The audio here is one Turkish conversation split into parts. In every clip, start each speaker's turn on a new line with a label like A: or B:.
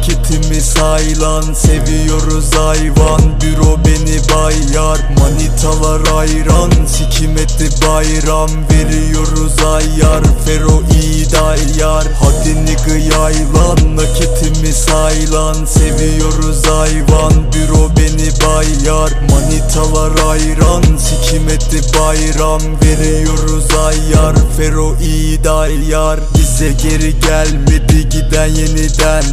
A: nakitimiz haylan Seviyoruz hayvan. Büro beni bayar Manitalar ayran sikim etti bayram Veriyoruz ayar. Fero iyi dayar Hadi nigga yaylan nakitimiz haylan Seviyoruz hayvan. Büro beni bayar Manitalar ayran sikim etti bayram Veriyoruz ayar. Fero iyi dayar Bize geri gelmedi giden yeniden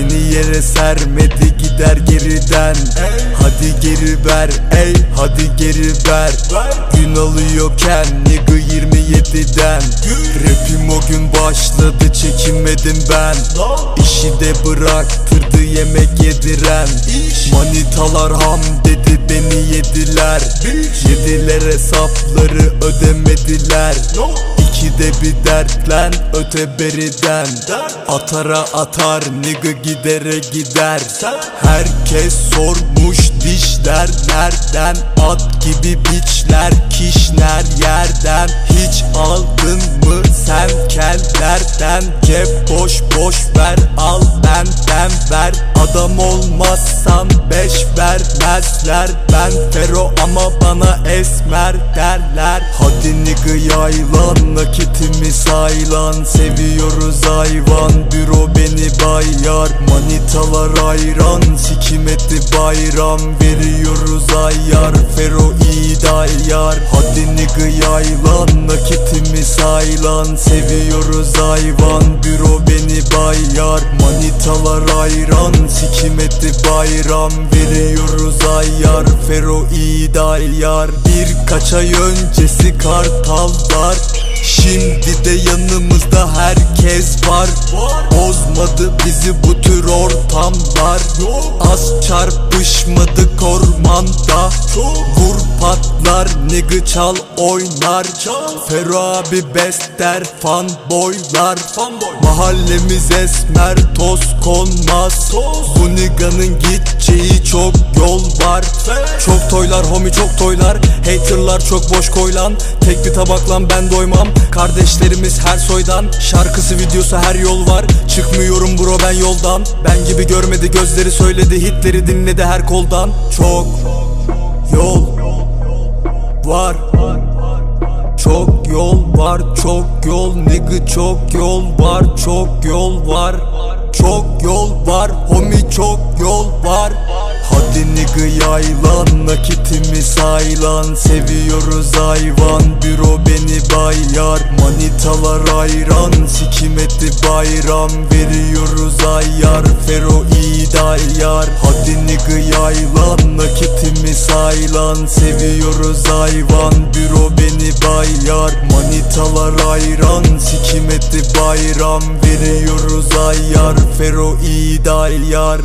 A: Beni yere sermedi gider geriden. Hadi geri ver ey hadi geri ver. Gün alıyorken nigga 27'den Rapim o gün başladı çekinmedim ben. İşi de bıraktırdı yemek yediren. Manitalar ham dedi beni yediler. Yediler hesapları ödemediler İkide bir dertlen öte beriden. Atara atar nigga gidere gider. Herkes sormuş dişler nereden? At gibi biçler kişner yerden. Hiç aldın mı sen kellerden Cep boş boş ver al benden ver. Adam olmazsan beş vermezler. Ben fero ama bana esmer derler. Hadi nigga yaylan nakitimiz haylan Seviyoruz hayvan. Büro beni bayar. Manitalar ayran sikim etti bayram. Veriyoruz ayar. Fero iyi dayar Hadi nigga yaylan nakitimiz haylan Seviyoruz hayvan. Büro beni bayar. Manitalar ayran sikim etti bayram. Veriyoruz ayar. Fero iyi dayar Birkaç ay öncesi kartallar Şimdi de yanımızda herkes var. Bozmadı bizi bu tür ortamlar. Az çarpışmadık ormanda. Vur patlar nigga çal oynar. Fero abi bester fanboylar. Mahallemiz esmer toz konmaz. Bu nigganın gideceği çok yol var. Çok toylar homi çok toylar. Haterlar çok boş koylan. Tek bir tabaklan ben doymam. Kardeşlerimiz her soydan. Şarkısı videosu her yol var. Çıkmıyorum bro ben yoldan. Ben gibi görmedi gözleri söyledi. Hitleri dinledi her koldan. Çok yol var. Çok yol var çok yol nigga çok yol var çok yol var. Çok yol var homi çok yol var Hadi nigga yaylan nakitimiz haylan Seviyoruz hayvan büro beni bayar. Manitalar ayran sikim etti bayram. Veriyoruz ayar fero iyi dayar Hadi nigga yaylan nakitimiz haylan Seviyoruz hayvan büro beni bayar. Manitalar ayran sikim etti bayram. Veriyoruz ayar fero iyi dayar